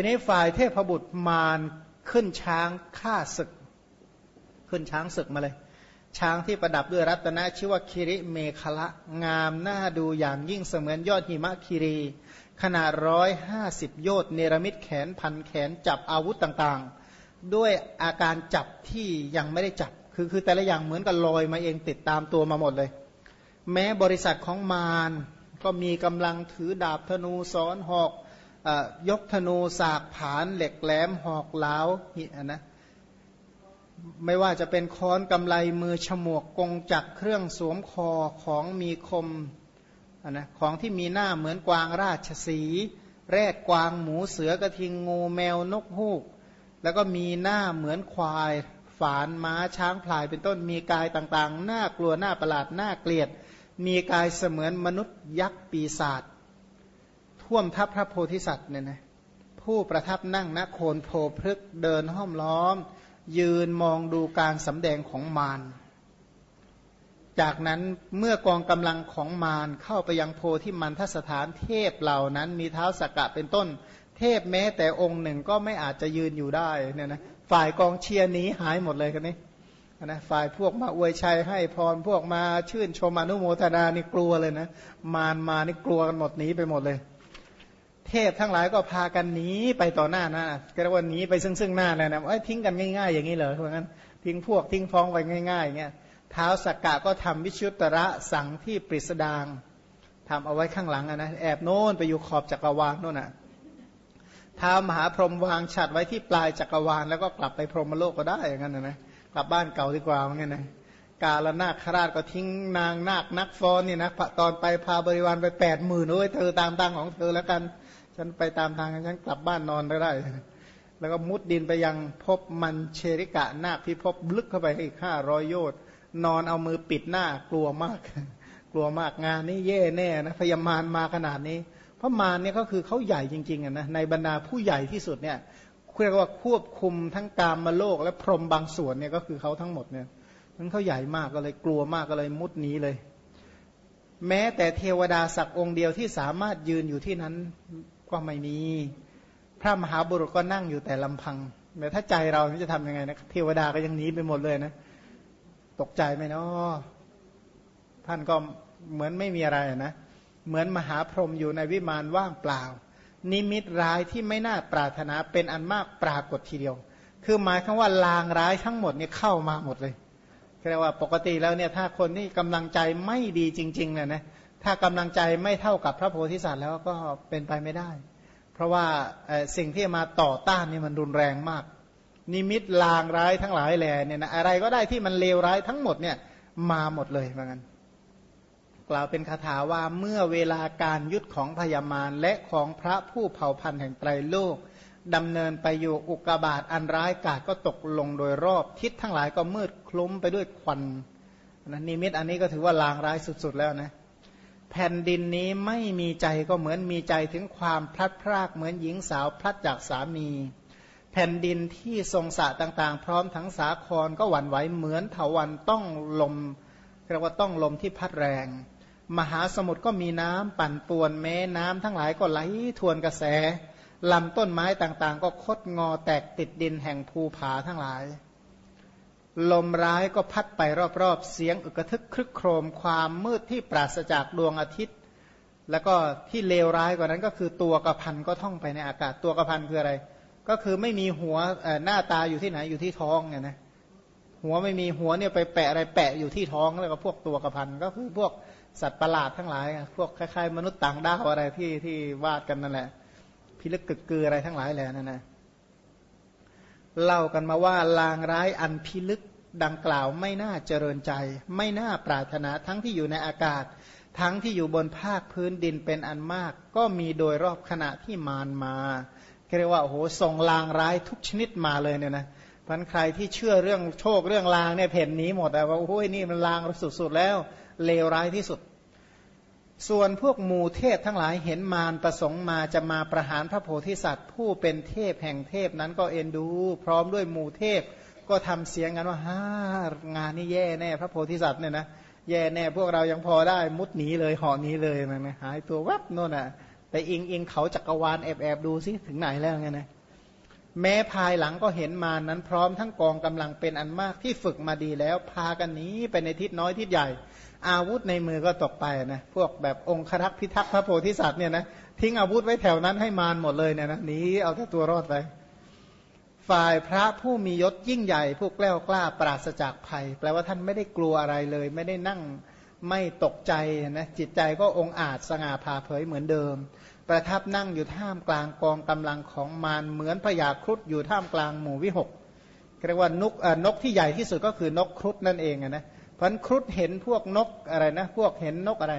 ทีนี้ฝ่ายเทพบุตรมารขึ้นช้างฆ่าศึก ขึ้นช้างศึกมาเลย ช้างที่ประดับด้วยรัตนะชื่อว่าคิริเมฆละงามน่าดูอย่างยิ่งเสมือนยอดหิมะคิรี ขนาดร้อยห้าสิบโยชน์เนรมิตแขนพันแขนจับอาวุธต่างๆ ด้วยอาการจับที่ยังไม่ได้จับ คือคือแต่ละอย่างเหมือนกับลอยมาเองติดตามตัวมาหมดเลย แม้บริษัทของมารก็มีกำลังถือดาบธนูซ้อนหอก ยกธนูสากผานเหล็กแหลมหอกเหลาหินะไม่ว่าจะเป็นค้อนกำไลมือฉมวกกงจักเครื่องสวมคอของมีคมนะของที่มีหน้าเหมือนกวางราชสี แรดกวางหมูเสือกระทิงงูแมวนกฮูก แล้วก็มีหน้าเหมือนควาย ฝานม้าช้างพลายเป็นต้นมีกายต่างๆ หน่ากลัวหน่าประหลาดหน่าเกลียด มีกายเสมือนมนุษย์ยักษ์ปีศาจ ท่วมทับพระโพธิสัตว์เนี่ยนะผู้ประทับนั่งณโคนโพพฤกเดินห้อมล้อม ยืนมองดูการสำแดงของมารจากนั้นเมื่อกองกำลังของมารเข้าไปยังโพธิมันทสถานเทพเหล่านั้น มีเท้าสกกะเป็นต้น เทพแม้แต่องค์หนึ่งก็ไม่อาจจะยืนอยู่ได้เนี่ยนะฝ่ายกองเชียร์นี้หายหมดเลยกันนี้นะฝ่ายพวกมาอวยชัยให้พรพวกมาชื่นชมอนุโมทนานี่กลัวเลยนะมารมานี่กลัวกันหมดหนีไปหมดเลย เทพทั้งหลายก็พากันหนีไปต่อหน้านะก็เรียกว่าหนีไปซึ่งซึ่งหน้าเลยนะไอ้ทิ้งกันง่ายๆ อย่างนี้เหรอเพราะงั้นทิ้งพวกทิ้งฟ้องไปง่ายๆอย่างเงี้ยเท้าสักกะก็ทำวิชุตระสั่งที่ปริสดางทำเอาไว้ข้างหลังนะแอบโน้นไปอยู่ขอบจักรวาลโน่นน่ะท้ามหาพรหมวางฉัดไว้ที่ปลายจักรวาลแล้วก็กลับไปพรหมโลกก็ได้อย่างนั้นนะกลับบ้านเก่าดีกว่าอย่างเงี้ยนะกาลนาคราชก็ทิ้งนางนาคนักฟ้อนนี่นะตอนไปพาบริวารไปแปดหมื่นโอ้ยเธอตามตังของเธอแล้วกัน ฉันไปตามทางฉันกลับบ้านนอนได้ได้ แล้วก็มุดดินไปยังพบมันเชริกะนาคพิภพลึกเข้าไปอีกห้าร้อยโยชน์นอนเอามือปิดหน้ากลัวมาก กลัวมากงานนี้แย่แน่นะพยามารมาขนาดนี้เพราะมารเนี่ยก็คือเขาใหญ่จริงๆนะในบรรดาผู้ใหญ่ที่สุดเนี่ยเรียกว่าควบคุมทั้งกามมาโลกและพรหมบางส่วนเนี่ยก็คือเขาทั้งหมดเนี่ยนั้นเขาใหญ่มากก็เลยกลัวมากก็เลยมุดหนีเลย แม้แต่เทวดาสักองค์เดียวที่สามารถยืนอยู่ที่นั้น ก็ไม่มี พระมหาบุรุษก็นั่งอยู่แต่ลำพังแต่ถ้าใจเราจะทํำยังไงนะเทวดาก็ยังหนีไปหมดเลยนะ ตกใจไหมเนาะท่านก็เหมือนไม่มีอะไรนะเหมือนมหาพรหมอยู่ในวิมานว่างเปล่า นิมิตร้ายที่ไม่น่าปรารถนาเป็นอันมากปรากฏทีเดียว คือหมายคำว่าลางร้ายทั้งหมดเนี่ยเข้ามาหมดเลยเรียกว่าปกติแล้วเนี่ยถ้าคนที่กำลังใจไม่ดีจริงๆเนี่ยนะ ถ้ากำลังใจไม่เท่ากับพระโพธิสัตว์แล้วก็เป็นไปไม่ได้ เพราะว่าสิ่งที่มาต่อต้านนี่มันรุนแรงมาก นิมิตลางร้ายทั้งหลายแหล่เนี่ยนะอะไรก็ได้ที่มันเลวร้ายทั้งหมดเนี่ยมาหมดเลยเหมือนกันกล่าวเป็นคาถาว่าเมื่อเวลาการยุดของพญามารและของพระผู้เผ่าพันธุ์แห่งไตรโลกดำเนินไปอยู่อุกบาตอันร้ายกาจก็ตกลงโดยรอบทิศทั้งหลายก็มืดคลุ้มไปด้วยควันนะนิมิตอันนี้ก็ถือว่าลางร้ายสุด ๆ แล้วนะ แผ่นดินนี้ไม่มีใจก็เหมือนมีใจถึงความพลัดพรากเหมือนหญิงสาวพลัดจากสามี แผ่นดินที่ทรงสะต่างๆ พร้อมทั้งสาครก็หวั่นไหวเหมือนเถาวันต้องลมเรียกว่าต้องลมที่พัดแรง มหาสมุทรก็มีน้ำปั่นป่วนแม้น้ำทั้งหลายก็ไหลทวนกระแสลำต้นไม้ต่างๆ ก็คดงอแตกติดดินแห่งภูผาทั้งหลาย ลมร้ายก็พัดไปรอบๆ เสียงอึกทึกครึกโครมความมืดที่ปราศจากดวงอาทิตย์ แล้วก็ที่เลวร้ายกว่านั้นก็คือตัวกระพันก็ท่องไปในอากาศตัวกระพันคืออะไร ก็คือไม่มีหัวหน้าตาอยู่ที่ไหนอยู่ที่ท้องเนี่ยนะหัวไม่มีหัวเนี่ยไปแปะอะไรแปะอยู่ที่ท้องแล้วก็พวกตัวกระพันก็คือพวกสัตว์ประหลาดทั้งหลาย พวกคล้ายๆ มนุษย์ต่างดาวอะไรที่ที่วาดกันนั่นแหละพิลึกกึกกืออะไรทั้งหลายแหละนั่นนะ เล่ากันมาว่าลางร้ายอันพิลึกดังกล่าวไม่น่าเจริญใจ ไม่น่าปรารถนาทั้งที่อยู่ในอากาศ ทั้งที่อยู่บนภาคพื้นดินเป็นอันมาก ก็มีโดยรอบขณะที่มารมาเรียกว่าโอ้โหส่งลางร้ายทุกชนิดมาเลยเนี่ยนะพันใครที่เชื่อเรื่องโชคเรื่องลางเนี่ยเพ่นนี้หมดแต่ว่าโอ้ยนี่มันลางสุดๆแล้วเลวร้ายที่สุด ส่วนพวกหมู่เทพทั้งหลายเห็นมารประสงค์มาจะมาประหารพระโพธิสัตว์ ผู้เป็นเทพแห่งเทพนั้นก็เอ็นดู พร้อมด้วยหมู่เทพก็ทำเสียงกันว่าฮ่างานนี้แย่แน่พระโพธิสัตว์เนี่ยนะแย่แน่พวกเรายังพอได้มุดหนีเลยห่อนี้เลยนะนะหายตัววับโน่นอะไปอิงอิงเขาจักรวาลแอบแอบดูซิถึงไหนแล้วไงนะแม้ภายหลังก็เห็นมานั้นพร้อมทั้งกองกำลังเป็นอันมากที่ฝึกมาดีแล้ว พากันหนีไปในทิศน้อยทิศใหญ่ อาวุธในมือก็ตกไปนะพวกแบบองครักษ์พิทักษ์พระโพธิสัตว์เนี่ยนะทิ้งอาวุธไว้แถวนั้นให้มารหมดเลยเนี่ยนะหนีเอาแต่ตัวรอดไปฝ่ายพระผู้มียศยิ่งใหญ่ผู้แกล้วกล้าปราศจากภัย แปลว่าท่านไม่ได้กลัวอะไรเลย ไม่ได้นั่งไม่ตกใจนะจิตใจก็องอาจสง่าผ่าเผยเหมือนเดิม ประทับนั่งอยู่ท่ามกลางกองกำลังของมารเหมือนพญาครุฑอยู่ท่ามกลางหมู่วิหกเรียกว่านกนกที่ใหญ่ที่สุดก็คือนกครุฑนั่นเองนะ พันครุฑเห็นพวกนกอะไรนะ พวกเห็นนกอะไร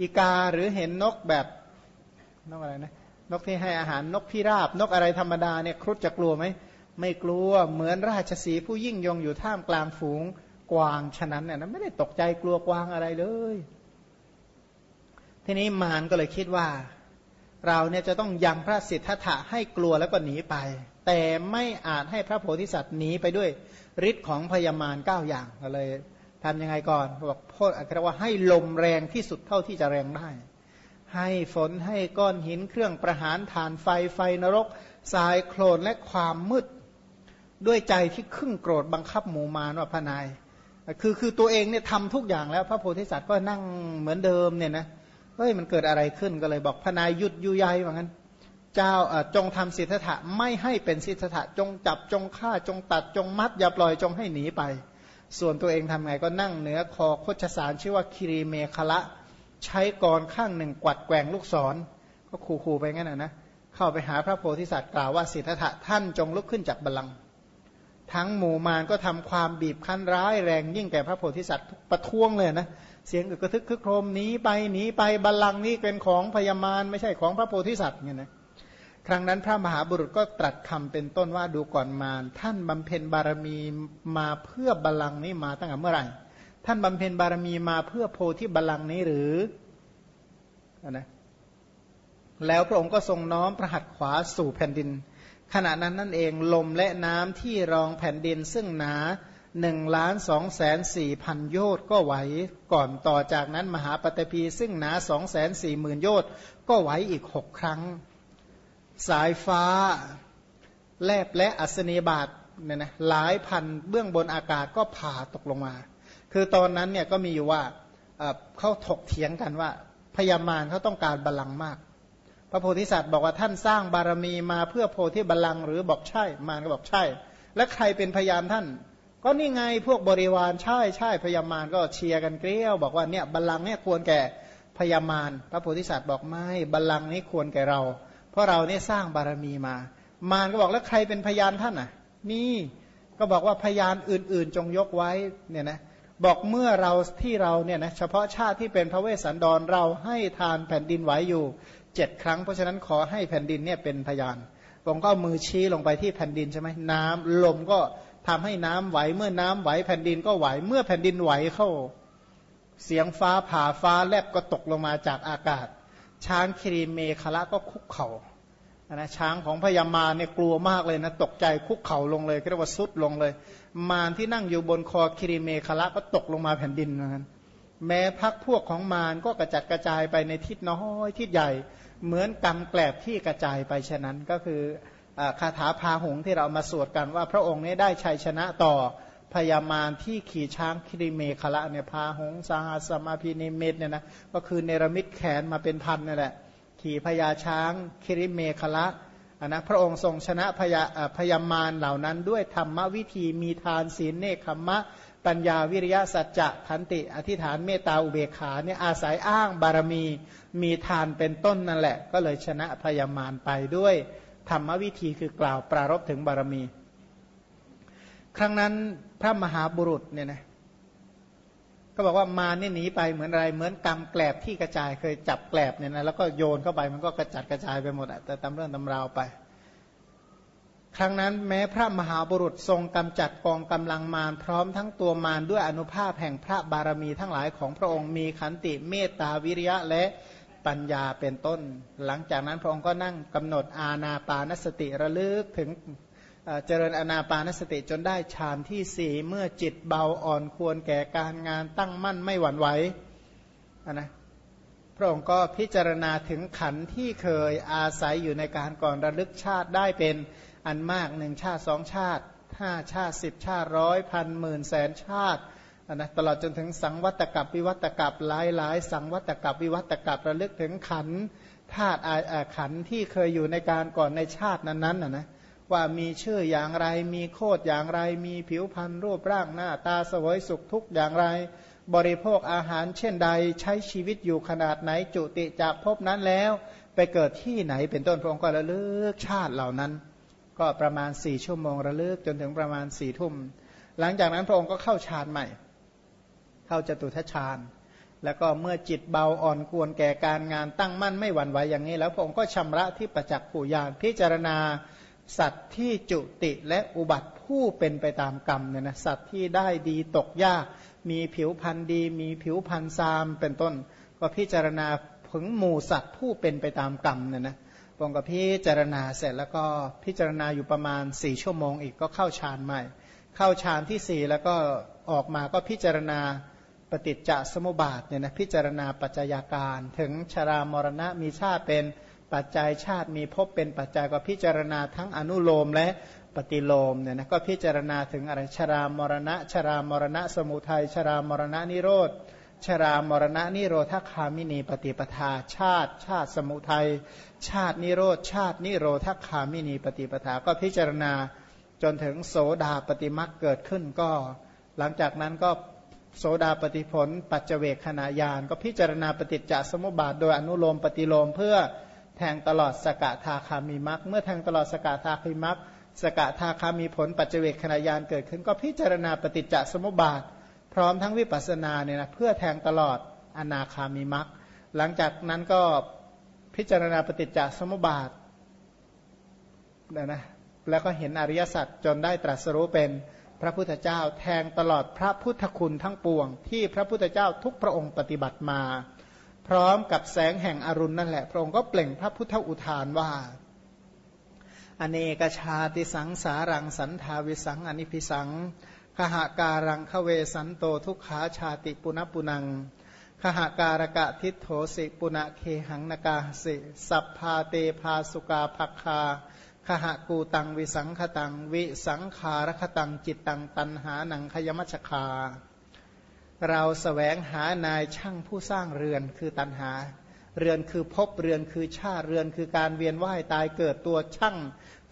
อีกาหรือเห็นนกแบบนกอะไรนะนกที่ให้อาหารนกพิราบ นกอะไรธรรมดาเนี่ยครุฑจะกลัวไหมไม่กลัวเหมือนราชสีผู้ยิ่งยงอยู่ท่ามกลางฝูงกวางฉะนั้นเนี่ยไม่ได้ตกใจกลัวกวางอะไรเลย ทีนี้มารก็เลยคิดว่า เราเนี่ยจะต้องยังพระสิทธัตถะให้กลัวแล้วก็หนีไป แต่ไม่อาจให้พระโพธิสัตว์หนีไปด้วยฤทธิ์ของพญามารเก้าอย่างก็เลยทำยังไงก่อนบอกโพธิอัครว่าให้ลมแรงที่สุดเท่าที่จะแรงได้ ให้ฝนให้ก้อนหินเครื่องประหารฐานไฟไฟนรกทรายโคลนและความมืด ด้วยใจที่ครึ่งโกรธบังคับหมู่มารว่าพนาย คือคือตัวเองเนี่ยทำทุกอย่างแล้ว พระโพธิสัตว์ก็นั่งเหมือนเดิมเนี่ยนะเฮ้ยมันเกิดอะไรขึ้นก็เลยบอกพนายหยุดยุยายว่างั้น จ้าจงทำสิทธะไม่ให้เป็นสิทธะจงจับจงฆ่าจงตัดจงมัด อย่าปล่อยจงให้หนีไป ส่วนตัวเองทำไงก็นั่งเหนือคอโคชสารชื่อว่าคิรีเมคละใช้กรข้างหนึ่งกวัดแกว่งลูกศร ก็ขู่ๆไปงั้นนะนะเข้าไปหาพระโพธิสัตว์กล่าวว่าสิทธะท่านจงลุกขึ้นจากบัลลังก์ทั้งหมู่มารก็ทำความบีบคั้นร้ายแรงยิ่งแก่พระโพธิสัตว์ประท้วงเลยนะเสียงอึกระทึกคึกโครมหนีไปหนีไปบัลลังก์นี้เป็นของพญามารไม่ใช่ของพระโพธิสัตว์เนี่ยนะ ครั้งนั้นพระมหาบุรุษก็ตรัสคำเป็นต้นว่าดูก่อนมารท่านบำเพ็ญบารมีมาเพื่อบัลลังก์นี้มาตั้งแต่เมื่อไหร่ ท่านบำเพ็ญบารมีมาเพื่อโพธิบัลลังก์นี้หรือนะแล้วพระองค์ก็ทรงน้อมพระหัตขวาสู่แผ่นดิน ขณะนั้นนั่นเองลมและน้ำที่รองแผ่นดินซึ่งหนาหนึ่งล้านสองแสนสี่พันโยชน์ก็ไหวก่อนต่อจากนั้นมหาปฏิพีซึ่งหนาสองแสนสี่หมื่นโยชน์ก็ไหวอีกหกครั้ง สายฟ้าแลบและอัศนีบาทเนี่ยนะหลายพันเบื้องบนอากาศก็ผ่าตกลงมา คือตอนนั้นเนี่ยก็มีอยู่ว่าเขาถกเถียงกันว่าพญามารเขาต้องการบาลังมาก พระโพธิสัตว์บอกว่าท่านสร้างบารมีมาเพื่อโพธิบาลังหรือบอกใช่ มารก็บอกใช่ และใครเป็นพยานท่าน ก็นี่ไงพวกบริวารใช่ใช่พญามารก็เชียร์กันเกลี้ยว บอกว่าเนี่ยบาลังเนี่ยควรแก่พญามารพระโพธิสัตว์บอกไม่บาลังนี้ควรแก่เรา ราะเราเนี่ยสร้างบารมีมา มารก็บอกแล้วใครเป็นพยานท่านอะนี่ก็บอกว่าพยานอื่น ๆ จงยกไว้เนี่ยนะบอกเมื่อเราที่เราเนี่ยนะเฉพาะชาติที่เป็นพระเวสสันดรเราให้ทานแผ่นดินไหวอยู่เจ็ดครั้ง เพราะฉะนั้นขอให้แผ่นดินเนี่ยเป็นพยานผมก็มือชี้ลงไปที่แผ่นดินใช่ไหมน้ำลมก็ทำให้น้ำไหวเมื่อน้ำไหวแผ่นดินก็ไหวเมื่อแผ่นดินไหวเข้า เสียงฟ้าผ่าฟ้าแลบก็ตกลงมาจากอากาศ ช้างครีเมคละก็คุกเขา่า นะช้างของพญามาเนี่ยกลัวมากเลยนะตกใจคุกเข่าลงเลยเรียกว่าสุดลงเลย มารที่นั่งอยู่บนคอคิริเมคละก็ตกลงมาแผ่นดินเหมือนกันแม้พักพวกของมารก็กระจัดกระจายไปในทิศน้อยทิศใหญ่ เหมือนกำแกลบที่กระจายไปฉะนั้นก็คือคาถาพาหงที่เรามาสวดกันว่าพระองค์นี้ได้ชัยชนะต่อพญามารที่ขี่ช้างคิริเมคละเนี่ยพาหงสาหสมาพินิเมตเนี่ยนะก็คือเนรมิตแขนมาเป็นพันนั่นแหละ ขี่พญาช้างคิริเมคละนะพระองค์ทรงชนะพยาพยามารเหล่านั้น ด้วยธรรมวิธีมีทานศีลเนคขมะ ปัญญาวิริยะสัจจะขันติ อธิษฐานเมตตาอุเบกขาเนี่ยอาศัยอ้างบารมีมีทานเป็นต้นนั่นแหละ ก็เลยชนะพยามารไปด้วยธรรมวิธีคือกล่าวปรารบถึงบารมี ครั้งนั้นพระมหาบุรุษเนี่ยนะ ก็บอกว่ามานี่หนีไปเหมือนอะไร เหมือนกำแกลบที่กระจายเคยจับแกลบเนี่ยนะแล้วก็โยนเข้าไปมันก็กระจัดกระจายไปหมดอะแต่ตำเรื่องตำราวไป ครั้งนั้นแม้พระมหาบุรุษทรงกำจัดกองกำลังมารพร้อมทั้งตัวมารด้วยอนุภาพแห่งพระบารมีทั้งหลายของพระองค์มีขันติเมตตาวิริยะและปัญญาเป็นต้น หลังจากนั้นพระองค์ก็นั่งกำหนดอาณาปานสติระลึกถึง เจริญอนาปานสติจนได้ฌานที่สี่เมื่อจิตเบาอ่อนควรแก่การงานตั้งมั่นไม่หวั่นไหวนะพระองค์ก็พิจารณาถึงขันธ์ที่เคยอาศัยอยู่ในการก่อนระลึกชาติได้เป็นอันมากหนึ่งชาติสองชาติห้าชาติสิบชาติร้อยพันหมื่นแสนชาตินะตลอดจนถึงสังวัตกับวิวัตกับหลายหลายสังวัตกับวิวัตกับระลึกถึงขันธาตุขันที่เคยอยู่ในการก่อนในชาตินั้นๆนะนะ ว่ามีชื่ออย่างไร มีโคดอย่างไร มีผิวพรรณรูปร่างหน้าตาสวยสุขทุกอย่างไร บริโภคอาหารเช่นใดใช้ชีวิตอยู่ขนาดไหนจุติจากภพนั้นแล้ว ไปเกิดที่ไหนเป็นต้นพระองค์ก็ระลึกชาติเหล่านั้น ก็ประมาณสี่ชั่วโมงระลึกจนถึงประมาณสี่ทุ่ม หลังจากนั้นพระองค์ก็เข้าฌานใหม่ เข้าจตุทัชฌานแล้วก็เมื่อจิตเบาอ่อนควรแก่การงานตั้งมั่นไม่หวั่นไหวอย่างนี้ แล้วพระองค์ก็ชำระที่ประจักษ์ผูญาพิจารณา สัตว์ที่จุติและอุบัติผู้เป็นไปตามกรรมเนี่ยนะสัตว์ที่ได้ดีตกยาก มีผิวพันธ์ดี มีผิวพันธ์ซามเป็นต้น ก็พิจารณาผึงหมู่สัตว์ผู้เป็นไปตามกรรมเนี่ยนะพงก็พิจารณาเสร็จแล้วก็พิจารณาอยู่ประมาณสี่ชั่วโมงอีกก็เข้าฌานใหม่ เข้าฌานที่สี่แล้วก็ออกมาก็พิจารณาปฏิจจสมุปบาทเนี่ยนะพิจารณาปัจจัยาการ ถึงชรามรณะมีชาติเป็น ปัจจัยชาติมีภพเป็นปัจจัยก็พิจารณาทั้งอนุโลมและปฏิโลมเนี่ยนะก็พิจารณาถึงอะไรชรามรณะ ชรามรณะ สมุทัยชรามรณะนิโรธชรามรณะนิโรธคามินีปฏิปทา ชาติ ชาติสมุทัย ชาตินิโรธ ชาตินิโรธคามินีปฏิปทา ก็พิจารณาจนถึงโสดาปฏิมักเกิดขึ้นก็ หลังจากนั้นก็โสดาปฏิผล ปัจเจกขณะยานก็พิจารณาปฏิจจสมุปบาทโดยอนุโลมปฏิโลมเพื่อ แทงตลอดสกทาคามีมักเมื่อแทงตลอดสกทาคามีมักสกทาคามีผลปัจเจกขณะยานเกิดขึ้น ก็พิจารณาปฏิจจสมุปบาท พร้อมทั้งวิปัสสนาเนี่ยนะเพื่อแทงตลอดอนาคามีมักหลังจากนั้นก็พิจารณาปฏิจจสมุปบาทนะนะแล้วก็เห็นอริยสัจจนได้ตรัสรู้เป็นพระพุทธเจ้าแทงตลอดพระพุทธคุณทั้งปวง ที่พระพุทธเจ้าทุกพระองค์ปฏิบัติมา พร้อมกับแสงแห่งอรุณนั่นแหละ พระองค์ก็เปล่งพระพุทธอุทานว่า อเนกชาติสังสารังสันทาวิสังอนิพิสังขหาการังขเวสันโตทุกขาชาติปุณปุนังขหาการกะทิโถสิปุณเคหังนกาสิ สัพพาเตพาสุกาภักคาขหกูตังวิสังขตัง วิสังขารคตังจิตตังตันหาหนังขยมัชคา เราสแสวงหานายช่างผู้สร้างเรือนคือตันหา เรือนคือพบเรือนคือชาติเรือนคือการเวียนว่ายตายเกิดตัวช่าง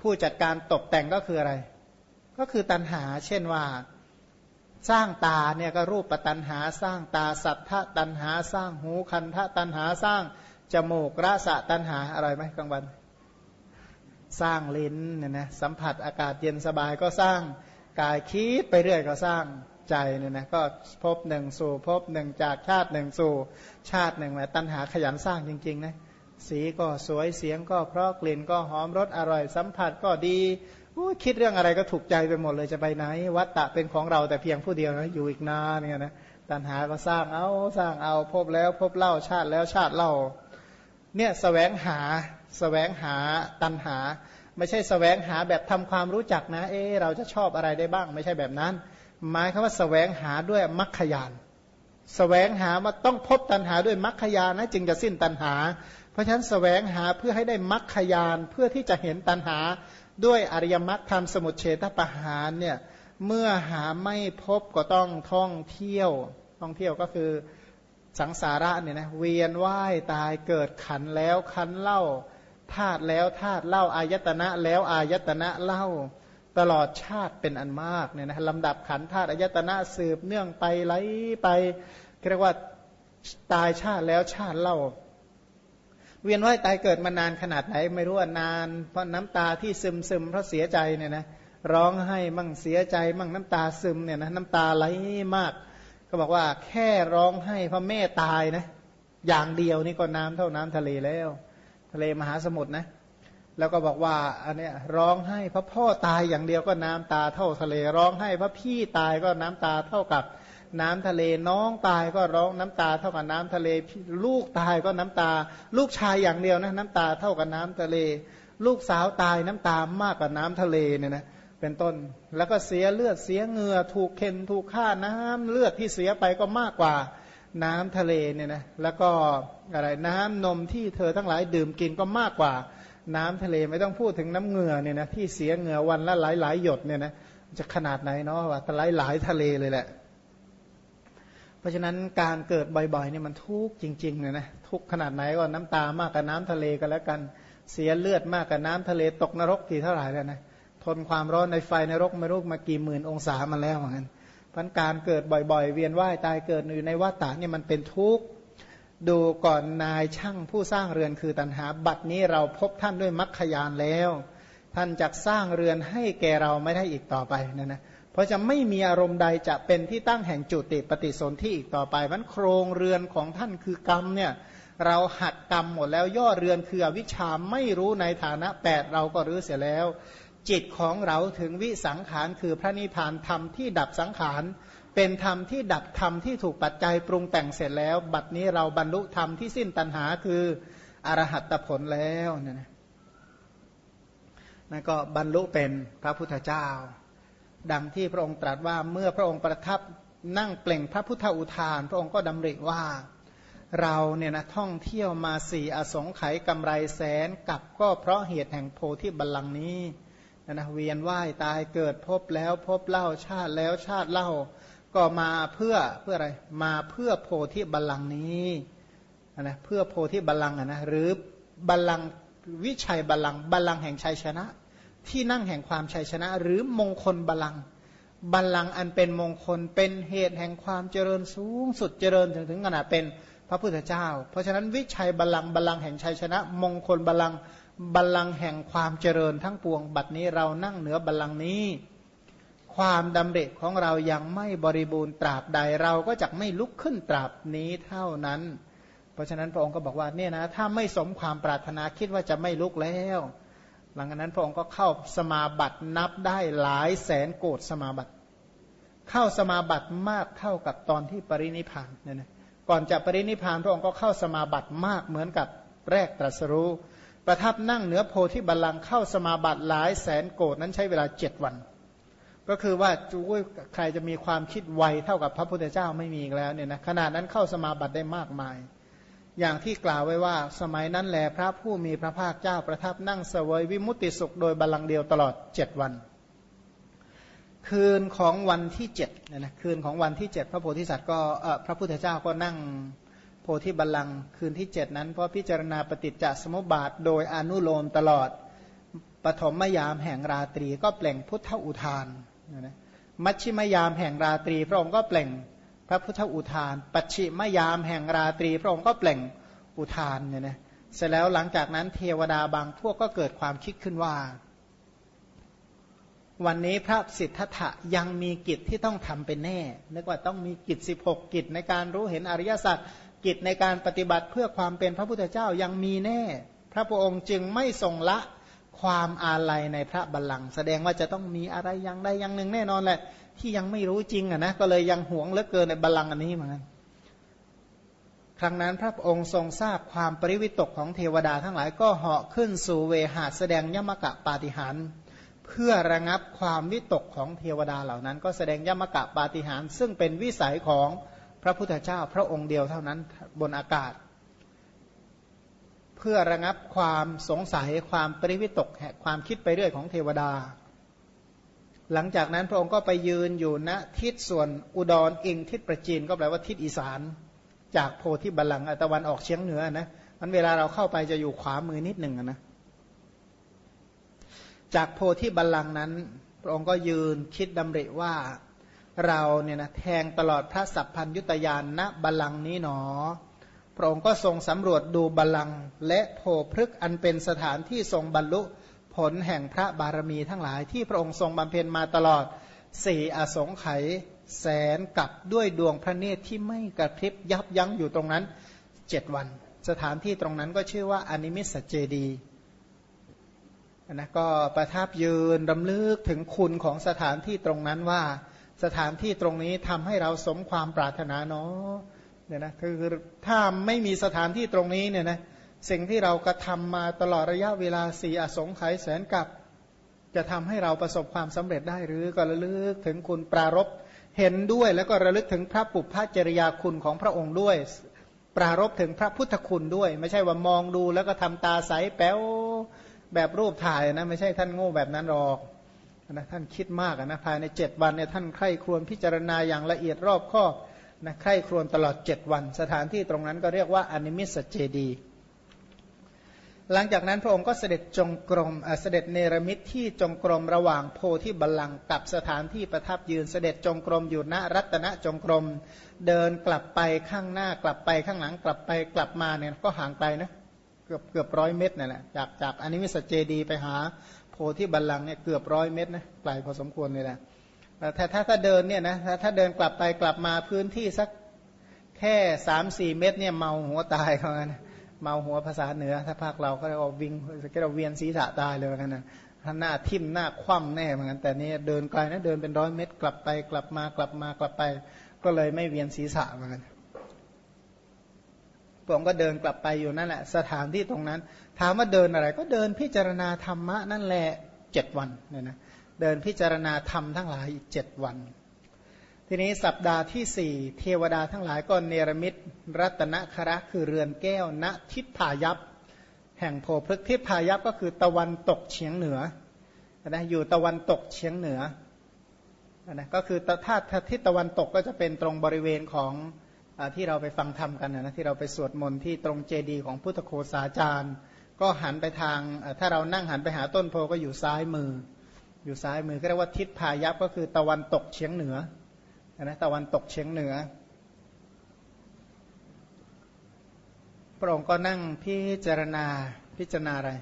ผู้จัดการตกแต่งก็คืออะไร ก็คือตันหา เช่นว่า สร้างตาเนี่ยก็รูปปัตันหาสร้างตาสัทธะตันหาสร้างหูคันทะตันหาสร้างจมูกระสะตันหาอะไรไหมกลางวัน สร้างลิ้นเนี่ยนะสัมผัสอากาศเย็นสบายก็สร้างกายคิดไปเรื่อยก็สร้าง ใจเนี่ยนะก็พบหนึ่งสู่พบหนึ่งจากชาติหนึ่งสู่ชาติหนึ่งแหมตัณหาขยันสร้างจริงๆนะสีก็สวยเสียงก็เพราะกลิ่นก็หอมรสอร่อยสัมผัสก็ดีคิดเรื่องอะไรก็ถูกใจไปหมดเลยจะไปไหน วัตตะเป็นของเราแต่เพียงผู้เดียวนะอยู่อีกนานเนี่ยนะตัณหาก็สร้างเอาสร้างเอาพบแล้วพบเล่าชาติแล้วชาติเล่าเนี่ยสแสวงหาแสวงหาตันหา ไม่ใช่แสวงหาแบบทำความรู้จักนะ เออเราจะชอบอะไรได้บ้าง ไม่ใช่แบบนั้น หมายคือว่าแสวงหาด้วยมัคคยานแสวงหามาต้องพบตันหาด้วยมัคคยานนะจึงจะสิ้นตันหา เพราะฉะนั้นแสวงหาเพื่อให้ได้มัคคยานเพื่อที่จะเห็นตันหาด้วยอริยมรรคธรรมสมุทเฉทประหารเนี่ยเมื่อหาไม่พบก็ต้องท่องเที่ยว ท่องเที่ยวก็คือสังสาระเนี่ยนะเวียนว่ายตายเกิดขันแล้วขันเล่าธาตุแล้วธาตุเล่าอายตนะแล้วอายตนะเล่า ตลอดชาติเป็นอันมากเนี่ยนะลำดับขันธาตุอายตนะสืบเนื่องไปไหลไปเรียกว่าตายชาติแล้วชาติเล่า เวียนว่ายตายเกิดมานานขนาดไหนไม่รู้ว่านาน เพราะน้ำตาที่ซึมซึมเพราะเสียใจเนี่ยนะร้องให้มั่งเสียใจมั่งน้ำตาซึมเนี่ยนะน้ำตาไหลมาก ก็บอกว่าแค่ร้องให้เพราะแม่ตายนะอย่างเดียวนี่ก็น้ำเท่าน้ำทะเลแล้ว ทะเลมหาสมุทรนะ แล้วก็บอกว่าอันเนี้ยร้องให้พระพ่อตายอย่างเดียวก็น้ำตาเท่าทะเล ร้องให้พระพี่ตายก็น้ำตาเท่ากับน้ำทะเลน้องตายก็ร้องน้ำตาเท่ากับน้ำทะเล ลูกตายก็น้ำตา ลูกชายอย่างเดียวนะน้ำตาเท่ากับน้ำทะเล ลูกสาวตายน้ำตามากกว่าน้ำทะเลเนี่ยนะเป็นต้น แล้วก็เสียเลือดเสียเหงื่อถูกเข็นถูกฆ่าน้ำเลือดที่เสียไปก็มากกว่าน้ำทะเลเนี่ยนะแล้วก็อะไรน้ำนมที่เธอทั้งหลายดื่มกินก็มากกว่า น้ำทะเลไม่ต้องพูดถึงน้ำเหงื่อเนี่ยนะที่เสียเหงื่อวันละหลายหลายหยดเนี่ยนะจะขนาดไหนเนาะว่าหลายหลายทะเลเลยแหละ เพราะฉะนั้นการเกิดบ่อยๆเนี่ยมันทุกข์จริงๆเลยนะทุกขนาดไหนก็น้ำตามากกับน้ำทะเลกันแล้วกันเสียเลือดมากกับน้ำทะเลตกนรกกี่เท่าไหร่แล้วนะทนความร้อนในไฟนรกไม่รู้มากี่หมื่นองศามาแล้วเหมือนกันพันการเกิดบ่อยๆ เวียนว่ายตายเกิดอยู่ในวัฏฏะเนี่ยมันเป็นทุกข์ ดูก่อนนายช่างผู้สร้างเรือนคือตันหา บัดนี้เราพบท่านด้วยมรรคยานแล้ว ท่านจะสร้างเรือนให้แก่เราไม่ได้อีกต่อไปนะนะเพราะจะไม่มีอารมณ์ใดจะเป็นที่ตั้งแห่งจุติปฏิสนธิอีกต่อไปมันโครงเรือนของท่านคือกรรมเนี่ยเราหักกรรมหมดแล้วย่อเรือนคือวิชาไม่รู้ในฐานะแปดเราก็รู้เสียแล้ว จิตของเราถึงวิสังขารคือพระนิพพานธรรมที่ดับสังขาร เป็นธรรมที่ดับธรรมที่ถูกปัจจัยปรุงแต่งเสร็จแล้ว บัดนี้เราบรรลุธรรมที่สิ้นตัณหาคืออรหัตผลแล้วเนี่ยนะนั่นก็บรรลุเป็นพระพุทธเจ้า ดังที่พระองค์ตรัสว่าเมื่อพระองค์ประทับนั่งเปล่งพระพุทธอุทาน พระองค์ก็ดำริว่าเราเนี่ยนะท่องเที่ยวมาสี่อสงไขยกำไรแสนกับก็เพราะเหตุแห่งโพธิบัลลังก์นี้นะเวียนว่ายตายเกิดพบแล้วพบเล่าชาติแล้วชาติเล่า ก็มาเพื่อเพื่ออะไร มาเพื่อโพธิบัลลังก์นี้นะเพื่อโพธิบัลลังก์นะหรือบัลลังก์วิชัยบัลลังก์บัลลังก์แห่งชัยชนะ ที่นั่งแห่งความชัยชนะ หรือมงคลบัลลังก์บัลลังก์อันเป็นมงคลเป็นเหตุแห่งความเจริญสูงสุดเจริญถึงถึงขนาดเป็นพระพุทธเจ้า เพราะฉะนั้นวิชัยบัลลังก์บัลลังก์แห่งชัยชนะ มงคลบัลลังก์บัลลังก์แห่งความเจริญทั้งปวง บัดนี้เรานั่งเหนือบัลลังก์นี้ ความดำเร็จของเรายังไม่บริบูรณ์ตราบใดเราก็จะไม่ลุกขึ้นตราบนี้เท่านั้น เพราะฉะนั้นพระองค์ก็บอกว่าเนี่ยนะถ้าไม่สมความปรารถนาคิดว่าจะไม่ลุกแล้ว หลังจากนั้นพระองค์ก็เข้าสมาบัตินับได้หลายแสนโกดสมาบัติ เข้าสมาบัติมากเท่ากับตอนที่ปรินิพานเนี่ยนะก่อนจะปรินิพานพระองค์ก็เข้าสมาบัติมากเหมือนกับแรกตรัสรู้ ประทับนั่งเหนือโพธิบัลลังก์เข้าสมาบัติหลายแสนโกดนั้นใช้เวลาเจ็ดวัน ก็คือว่าจูใครจะมีความคิดไวเท่ากับพระพุทธเจ้าไม่มีอีกแล้วเนี่ยนะขนาดนั้นเข้าสมาบัติได้มากมาย อย่างที่กล่าวไว้ว่า สมัยนั้นแหลพระผู้มีพระภาคเจ้าประทับนั่งเสวยวิมุตติสุขโดยบาลังเดียวตลอดเจ็ดวัน คืนของวันที่เจ็ดเนี่ยนะคืนของวันที่เจ็ดพระโพธิสัตว์ก็เออพระพุทธเจ้าก็นั่งโพธิบัลลังคืนที่เจ็ดนั้นเพราะพิจารณาปฏิจจสมุปบาทโดยอนุโลมตลอดปฐมมยามแห่งราตรีก็เปล่งพุทธอุทาน มัชชิมยามแห่งราตรี พระองค์ก็เปล่งพระพุทธอุทาน ปัจฉิมยามแห่งราตรี พระองค์ก็เปล่งอุทานเนี่ยนะเสร็จแล้วหลังจากนั้นเทวดาบางพวกก็เกิดความคิดขึ้นว่า วันนี้พระสิทธัตถะยังมีกิจที่ต้องทำเป็นแน่นึกว่าต้องมีกิจ 16 กิจในการรู้เห็นอริยสัจกิจในการปฏิบัติเพื่อความเป็นพระพุทธเจ้ายังมีแน่ พระพุทธองค์จึงไม่ทรงละ ความอาลัยในพระบัลลังก์แสดงว่าจะต้องมีอะไรอย่างใดอย่างหนึ่งแน่นอนแหละ ที่ยังไม่รู้จริงอะนะก็เลยยังหวงเหลือเกินในบัลลังก์อันนี้เหมือนกันครั้งนั้นพระองค์ทรงทราบความปริวิตกของเทวดาทั้งหลายก็เหาะขึ้นสู่เวหาแสดงยมกะปาฏิหารเพื่อระงับความวิตกของเทวดาเหล่านั้น ก็แสดงยมกะปาฏิหารซึ่งเป็นวิสัยของพระพุทธเจ้าพระองค์เดียวเท่านั้นบนอากาศ เพื่อระงับความสงสัยความปริวิตกความคิดไปเรื่อยของเทวดา หลังจากนั้นพระองค์ก็ไปยืนอยู่ณทิศส่วนอุดรอิงทิศประจีนก็แปลว่าทิศอีสาน จากโพธิบัลลังก์ตะวันออกเฉียงเหนือนะมันเวลาเราเข้าไปจะอยู่ขวามือนิดหนึ่งนะจากโพธิบัลลังก์นั้น พระองค์ก็ยืนคิดดำริว่าเราเนี่ยนะแทงตลอดพระสัพพัญยุตยานณบัลลังก์นี้หนอ พระองค์ก็ทรงสำรวจดูบาลังและโพพฤกอันเป็นสถานที่ทรงบรรลุผลแห่งพระบารมีทั้งหลายที่พระองค์ทรงบำเพ็ญมาตลอดสี่อสงไขยแสนกับด้วยดวงพระเนตรที่ไม่กระพริบยับยั้งอยู่ตรงนั้นเจ็ดวัน สถานที่ตรงนั้นก็ชื่อว่าอนิมิสเจดีนะก็ประทับยืนรำลึกถึงคุณของสถานที่ตรงนั้นว่า สถานที่ตรงนี้ทำให้เราสมความปรารถนาเนาะ เนี่ยนะคือถ้าไม่มีสถานที่ตรงนี้เนี่ยนะสิ่งที่เรากระทำมาตลอดระยะเวลาสี่อสงไขยแสนกับ จะทำให้เราประสบความสำเร็จได้หรือก็ระลึกถึงคุณปรารบเห็นด้วยแล้วก็ระลึกถึงพระปุพพจริยาคุณของพระองค์ด้วย ปรารบถึงพระพุทธคุณด้วย ไม่ใช่ว่ามองดูแล้วก็ทำตาใสแป๊วแบบรูปถ่ายนะไม่ใช่ท่านโง่แบบนั้นหรอกนะท่านคิดมากนะภายในเจ็ดวันเนี่ยท่านใคร่ครวญพิจารณาอย่างละเอียดรอบคอบ นะใคร่ครวญตลอดเจ็ดวัน สถานที่ตรงนั้นก็เรียกว่าอนิมิสเจดี หลังจากนั้นพระองค์ก็เสด็จจงกรมเสด็จเนรมิตที่จงกรมระหว่างโพธิบัลลังก์กับสถานที่ประทับยืนเสด็จจงกรมอยู่ณรัตนจงกรมเดินกลับไปข้างหน้ากลับไปข้างหลังกลับไปกลับมาเนี่ยก็ห่างไกลนะเกือบเกือบร้อยเมตรนั่นแหละจากจากอนิมิสเจดีไปหาโพธิบัลลังก์เนี่ยเกือบร้อยเมตรนะไกลพอสมควรเลยแหละ แต่ถ้าถ้าเดินเนี่ยนะถ้าถ้าเดินกลับไปกลับมาพื้นที่สักแค่สามสี่เมตรเนี่ยเมาหัวตายเขางั้นเมาหัวภาษาเหนือ ถ้าภาคเราก็เรียกว่าวิงก็เราเวียนศีรษะตายเลยกันนะท่าหน้าทิ่มหน้าคว่ำแน่เหมือนกันแต่นี้เดินไกลนะเดินเป็นร้อยเมตร กลับไปกลับมากลับมากลับไป ก็เลยไม่เวียนศีรษะเหมือนกันผมก็เดินกลับไปอยู่นั่นแหละ สถานที่ตรงนั้น ถามว่าเดินอะไร ก็เดินพิจารณาธรรมะนั่นแหละเจ็ดวันเนี่ยนะ เดินพิจารณาธรรมทั้งหลายอีกเจ็ดวัน ทีนี้สัปดาห์ที่สี่เทวดาทั้งหลายก็เนรมิตรัตนคระคือเรือนแก้วณทิพายัพแห่งโพพฤกทิพายัพก็คือตะวันตกเฉียงเหนือนะอยู่ตะวันตกเฉียงเหนือนะก็คือถ้าทิศตะวันตกก็จะเป็นตรงบริเวณของอที่เราไปฟังธรรมกันนะที่เราไปสวดมนต์ที่ตรงเจดีย์ของพุทธโคสาจารย์ ก็หันไปทางถ้าเรานั่งหันไปหาต้นโพก็อยู่ซ้ายมือ อยู่ซ้ายมือก็เรียกว่าทิศพายัพก็คือตะวันตกเฉียงเหนือนะตะวันตกเฉียงเหนือ พระองค์ก็นั่งพิจารณาพิจารณาอะไร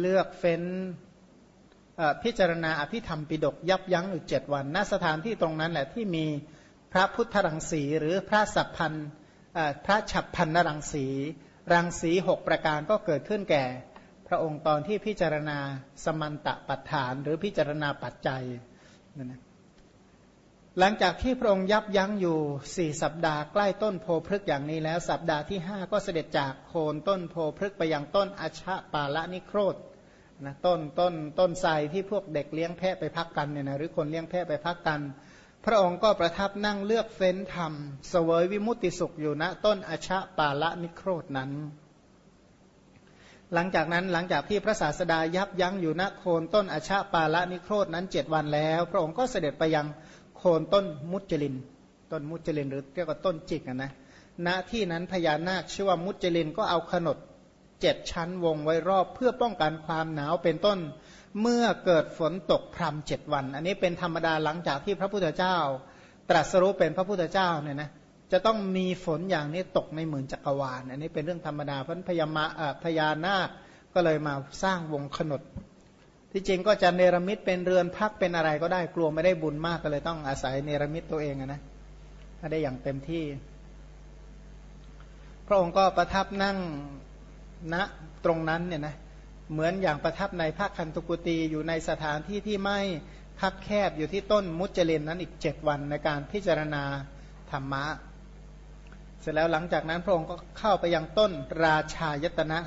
เลือกเฟ้นพิจารณาอภิธรรมปิดกยับยั้งอยู่เจ็ดวันณสถานที่ตรงนั้นแหละที่มีพระพุทธรังสีหรือพระสัพพันพระฉับพันนรังสี รังสีหกประการก็เกิดขึ้นแก่ พระองค์ตอนที่พิจารณาสมันตะปัฏฐาน หรือพิจารณาปัจจัยนั่นนะหลังจากที่พระองค์ยับยั้งอยู่สี่สัปดาห์ใกล้ต้นโพพฤกอย่างนี้แล้ว สัปดาห์ที่ห้าก็เสด็จจากโคนต้นโพพฤกไปยังต้นอาชะปาละนิโครธนะต้นต้นต้นไทรที่พวกเด็กเลี้ยงแพะไปพักกันเนี่ยนะหรือคนเลี้ยงแพะไปพักกัน พระองค์ก็ประทับนั่งเลือกเฟ้นธรรมเสวยวิมุตติสุขอยู่ณต้นอาชะปาละนิโครธนั้น หลังจากนั้นหลังจากที่พระศาสดายับยั้งอยู่ณโคนต้นอชาปาละนิโครดนั้นเจ็ดวันแล้ว พระองค์ก็เสด็จไปยังโคนต้นมุจลิน ต้นมุจลินหรือเรียกว่าต้นจิกนะณที่นั้นพญานาคชื่อว่ามุจลินก็เอาขนดเจ็ดชั้นวงไว้รอบเพื่อป้องกันความหนาวเป็นต้นเมื่อเกิดฝนตกพรำเจ็ดวัน อันนี้เป็นธรรมดาหลังจากที่พระพุทธเจ้า ตรัสรู้เป็นพระพุทธเจ้าเนี่ยนะ จะต้องมีฝนอย่างนี้ตกในหมื่นจักรวาล อันนี้เป็นเรื่องธรรมดาเพราะพญามาพญานาคก็เลยมาสร้างวงขนด ที่จริงก็จะเนรมิตเป็นเรือนพักเป็นอะไรก็ได้กลัวไม่ได้บุญมากก็เลยต้องอาศัยเนรมิตตัวเองนะถ้าได้อย่างเต็มที่ พระองค์ก็ประทับนั่งณนะตรงนั้นเนี่ยนะเหมือนอย่างประทับในพระคันตุกุตีอยู่ในสถานที่ที่ไม่คับแคบอยู่ที่ต้นมุจเจรินนั้นอีกเจ็ดวันในการพิจารณาธรรมะ เสร็จแล้วหลังจากนั้นพระองค์ก็เข้าไปยังต้นราชายตนะ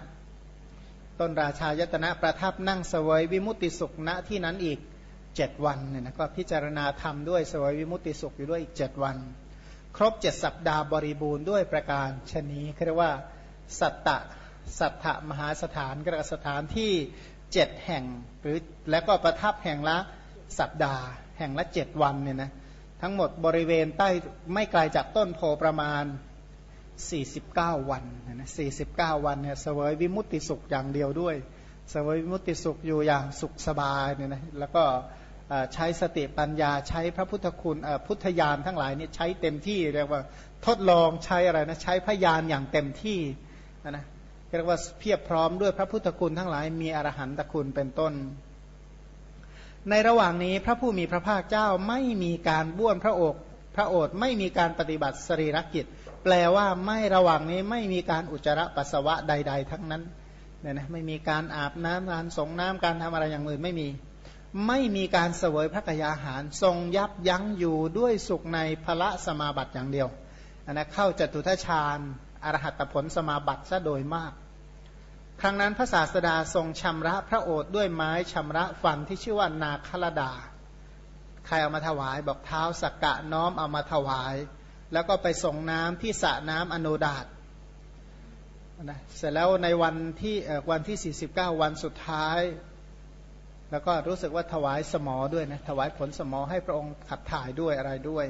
ต้นราชายตนะประทับนั่งเสวยวิมุติสุขณที่นั้นอีกเจ็ดวันเนี่ยนะก็พิจารณาธรรมด้วยเสวยวิมุติสุขอยู่ด้วยอีกเจ็ดวัน ครบเจ็ดสัปดาห์บริบูรณ์ด้วยประการชนีเรียกว่าสัตตะสัทธมหาสถานกระสถานที่เจ็ดแห่งหรือแล้วก็ประทับแห่งละสัปดาห์ แห่งละเจ็ดวันเนี่ยนะทั้งหมดบริเวณใต้ไม่ไกลจากต้นโพประมาณ 49 วันนะ49 วันเนี่ยเสวยวิมุตติสุขอย่างเดียวด้วย เสวยวิมุตติสุขอยู่อย่างสุขสบายเนี่ยนะแล้วก็ใช้สติปัญญาใช้พระพุทธคุณพุทธญาณทั้งหลายนี่ใช้เต็มที่เรียกว่าทดลองใช้อะไรนะใช้พยานอย่างเต็มที่นะเรียกว่าเพียบพร้อมด้วยพระพุทธคุณทั้งหลายมีอรหันตคุณเป็นต้น ในระหว่างนี้พระผู้มีพระภาคเจ้าไม่มีการบ้วนพระอกพระโอษฐ์ไม่มีการปฏิบัติสรีรกิจ แปลว่าไม่ระหว่างนี้ไม่มีการอุจจาระปัสสาวะใด ๆ ทั้งนั้นเนี่ยนะไม่มีการอาบน้ำการสงน้ำการทำอะไรอย่างอื่นไม่มี ไม่มีการเสวยพระกยาหาร ทรงยับยั้งอยู่ด้วยสุขในพระสมาบัติอย่างเดียวอันนะเข้าจตุทัชฌานอรหัตผลสมาบัติซะโดยมาก ครั้งนั้นพระศาสดาทรงชำระพระโอษฐ์ด้วยไม้ชำระฟันที่ชื่อว่านาคลดา ใครเอามาถวายบอกเท้าสักกะน้อมเอามาถวาย แล้วก็ไปส่งน้ำที่สระน้ำอโนดาตนะเสร็จแล้วในวันที่วันที่ 49 วันสุดท้าย แล้วก็รู้สึกว่าถวายสมอด้วยนะถวายผลสมอให้พระองค์ขับถ่ายด้วยอะไรด้วย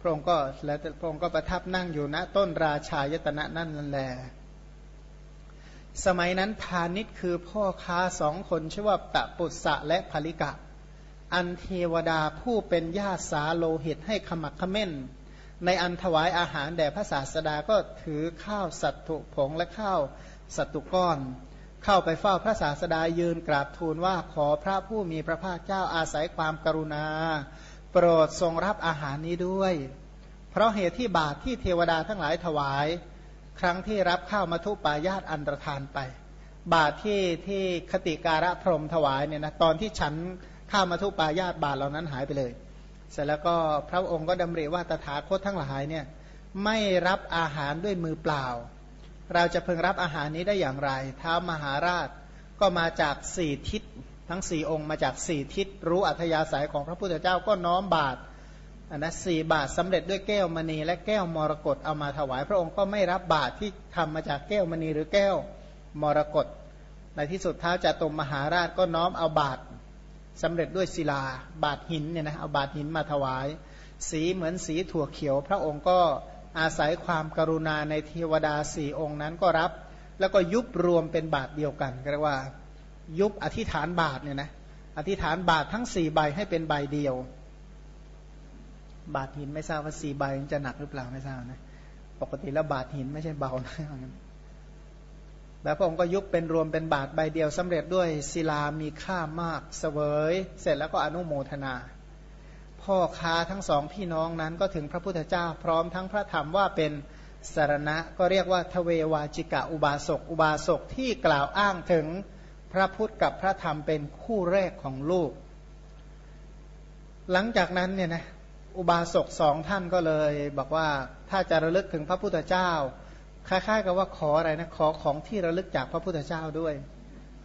พระองค์ก็แล้วพระองค์ก็ประทับนั่งอยู่ณต้นราชายตนะนั่นลันแหละสมัยนั้นพาณิชย์คือพ่อค้าสองคนชื่อว่าตะปุษะและภลิกะ อันเทวดาผู้เป็นญาติสาโลหิตให้ขมักขม้น ในอันถวายอาหารแด่พระศาสดาก็ถือข้าวสัตถุผงและข้าวสัตตุก้อน เข้าไปเฝ้าพระศาสดายืนกราบทูลว่าขอพระผู้มีพระภาคเจ้าอาศัยความกรุณา โปรดทรงรับอาหารนี้ด้วย เพราะเหตุที่บาทที่เทวดาทั้งหลายถวาย ครั้งที่รับข้าวมัทุปายาตอันตรธานไป บาทที่ที่คติการะพรมถวายเนี่ยนะตอนที่ฉันข้าวมัทุปายาตบาทเหล่านั้นหายไปเลย เสร็จแล้วก็พระองค์ก็ดำริว่าตถาคตทั้งหลายเนี่ยไม่รับอาหารด้วยมือเปล่า เราจะเพิ่งรับอาหารนี้ได้อย่างไรท้ามหาราชก็มาจากสี่ทิศทั้งสี่องค์มาจากสี่ทิศรู้อัธยาศัยของพระพุทธเจ้าก็น้อมบาตรอันนะสี่บาทสำเร็จด้วยแก้วมณี และแก้วมรกตเอามาถวาย พระองค์ก็ไม่รับบาทที่ทำมาจากแก้วมณีหรือแก้วมรกตในที่สุดท้าจะตมมหาราชก็น้อมเอาบาท สำเร็จด้วยศิลา บาทหินเนี่ยนะเอาบาทหินมาถวาย สีเหมือนสีถั่วเขียว พระองค์ก็อาศัยความกรุณาในเทวดาสี่องค์นั้นก็รับ แล้วก็ยุบรวมเป็นบาทเดียวกันเรียกว่า ยุบอธิษฐานบาทเนี่ยนะอธิษฐานบาททั้งสี่ใบให้เป็นใบเดียว บาทหินไม่ทราบว่าสี่ใบจะหนักหรือเปล่าไม่ทราบนะปกติแล้วบาทหินไม่ใช่เบานะ แล้วพระองค์ก็ยุบเป็นรวมเป็นบาทใบเดียวสำเร็จด้วยศิลามีค่ามากเสวย เสร็จแล้วก็อนุโมทนา พ่อค้าทั้งสองพี่น้องนั้นก็ถึงพระพุทธเจ้าพร้อมทั้งพระธรรมว่าเป็นสารณะก็เรียกว่าทเววาจิกะอุบาสกอุบาสกที่กล่าวอ้างถึงพระพุทธกับพระธรรมเป็นคู่แรกของลูก หลังจากนั้นเนี่ยนะอุบาสกสองท่านก็เลย บอกว่าถ้าจะระลึกถึงพระพุทธเจ้า คล้ายๆกับว่าขออะไรนะขอของที่ระลึกจากพระพุทธเจ้าด้วย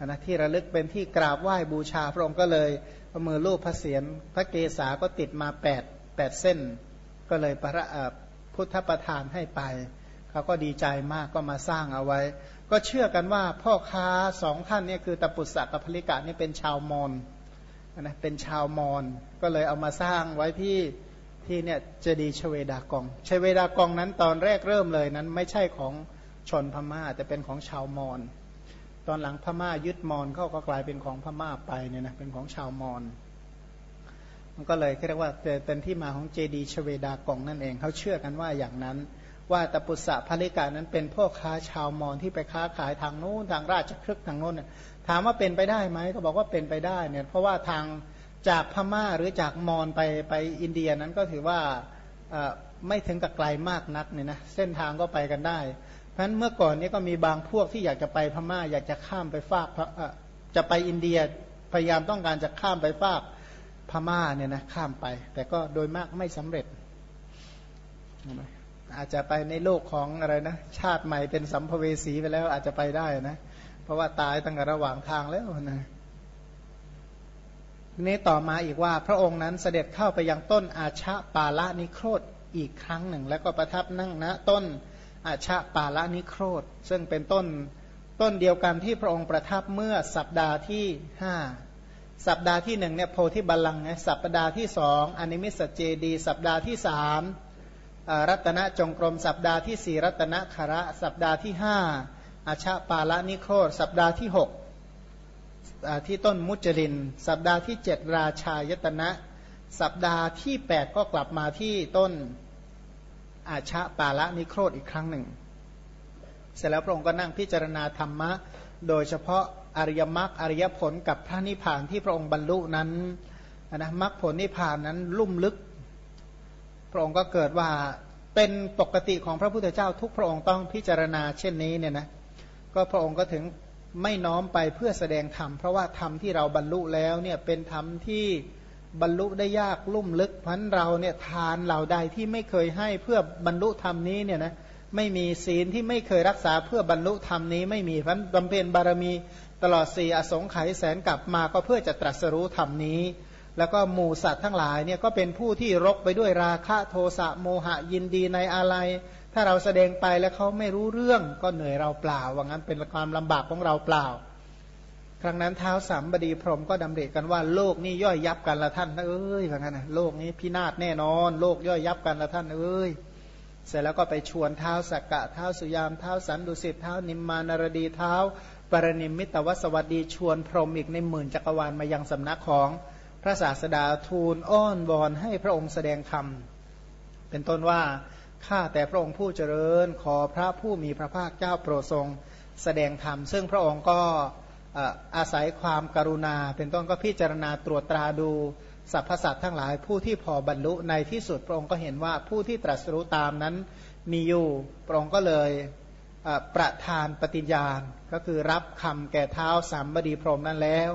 นะที่ระลึกเป็นที่กราบไหว้บูชาพระองค์ก็เลยเอามือลูบพระเศียรพระเกศาก็ติดมา8ดแปดเส้น ก็เลยพระพุทธประทานให้ไป เขาก็ดีใจมากก็มาสร้างเอาไว้ ก็เชื่อกันว่าพ่อค้าสองท่านนี่คือตปุษะกับพลิกะนี่เป็นชาวมอญนะเป็นชาวมอญก็เลยเอามาสร้างไว้ที่ ที่เนี่ยเจดีชเวดากองชเวดากองนั้นตอนแรกเริ่มเลยนั้น ไม่ใช่ของชนพม่า แต่เป็นของชาวมอญตอนหลังพม่ายึดมอญเขาก็กลายเป็นของพม่าไปเนี่ยนะเป็นของชาวมอญมันก็เลยเรียกว่าเป็นที่มาของเจดีชเวดากองนั่นเองเขาเชื่อกันว่าอย่างนั้น ว่าตปุษะภริกานั้นเป็นพ่อค้าชาวมอญที่ไปค้าขายทางโน้นทางราชครึกทางโน้น ถามว่าเป็นไปได้ไหมก็บอกว่าเป็นไปได้เนี่ยเพราะว่าทาง จากพม่าหรือจากมอญไปไปอินเดียนั้นก็ถือว่าไม่ถึงกับไกลมากนักเนี่ยนะเส้นทางก็ไปกันได้เพราะฉะนั้นเมื่อก่อนนี้ก็มีบางพวกที่อยากจะไปพม่า อยากจะข้ามไปฝากจะไปอินเดียพยายามต้องการจะข้ามไปฝากพม่าเนี่ยนะข้ามไป แต่ก็โดยมากไม่สำเร็จ อาจจะไปในโลกของอะไรนะชาติใหม่เป็นสัมภเวสีไปแล้วอาจจะไปได้นะ เพราะว่าตายตั้งแต่ระหว่างทางแล้วนะ นี้ต่อมาอีกว่าพระองค์นั้นเสด็จเข้าไปยังต้นอาชะปาละนิโครธอีกครั้งหนึ่ง แล้วก็ประทับนั่งณต้นอาชะปาละนิโครธซึ่งเป็นต้นต้นเดียวกันที่พระองค์ประทับเมื่อสัปดาห์ที่ห้าสัปดาห์ที่หนึ่งเนี่ยโพธิบัลลังก์ไงสัปดาห์ที่สองอนิมิสเจดี สัปดาห์ที่สามรัตนจงกรม สัปดาห์ที่สี่รัตนคาระ สัปดาห์ที่ห้าอาชาปาละนิโครธสัปดาห์ที่หก ที่ต้นมุจลิน สัปดาห์ที่เจ็ดราชายตนะ สัปดาห์ที่แปดก็กลับมาที่ต้นอาชาปาละนิโครธอีกครั้งหนึ่ง เสร็จแล้วพระองค์ก็นั่งพิจารณาธรรมะ โดยเฉพาะอริยมรรคอริยผลกับพระนิพพานที่พระองค์บรรลุนั้นนะมรรคผลนิพพานนั้นลุ่มลึก พระองค์ก็เกิดว่าเป็นปกติของพระพุทธเจ้าทุกพระองค์ต้องพิจารณาเช่นนี้เนี่ยนะก็พระองค์ก็ถึง ไม่น้อมไปเพื่อแสดงธรรม เพราะว่าธรรมที่เราบรรลุแล้วเนี่ยเป็นธรรมที่บรรลุได้ยากลุ่มลึกพันเราเนี่ยทานเหล่าใดที่ไม่เคยให้เพื่อบรรลุธรรมนี้เนี่ยนะไม่มีศีลที่ไม่เคยรักษาเพื่อบรรลุธรรมนี้ไม่มีพันบำเพ็ญบารมีตลอดสี่อสงไขยแสนกลับมาก็เพื่อจะตรัสรู้ธรรมนี้ แล้วก็หมู่สัตว์ทั้งหลายเนี่ยก็เป็นผู้ที่รกไปด้วยราคะโทสะโมหะยินดีในอะไร ถ้าเราแสดงไปแล้วเขาไม่รู้เรื่องก็เหนื่อยเราเปล่าว่างั้นเป็นความลำบากของเราเปล่า ครั้งนั้นเท้าสามบดีพรหมก็ดำเริกันว่าโลกนี้ย่อยยับกันละท่านเอ้ยว่างั้นนะโลกนี้พินาศแน่นอน โลกย่อยยับกันละท่านเอ้ยเสร็จแล้วก็ไปชวนเท้าสักกะเท้าสุยามเท้าสันดุสิตเท้านิมมานารดีเท้าปรนิมมิตวสวัสดีชวนพรหมอีกในหมื่นจักรวาลมายังสำนักของพระศาสดาทูลอ้อนวอนให้พระองค์แสดงธรรมเป็นต้นว่า ข้าแต่พระองค์ผู้เจริญ ขอพระผู้มีพระภาคเจ้าโปรดทรงแสดงธรรม ซึ่งพระองค์ก็อาศัยความกรุณา เป็นต้นก็พิจารณาตรวจตราดูสรรพสัตว์ทั้งหลายผู้ที่พอบรรลุในที่สุดพระองค์ก็เห็นว่าผู้ที่ตรัสรู้ตามนั้นมีอยู่พระองค์ก็เลยประทานปฏิญญาณ ก็คือรับคำแก่เท้าสามบดีพรมนั้นแล้ว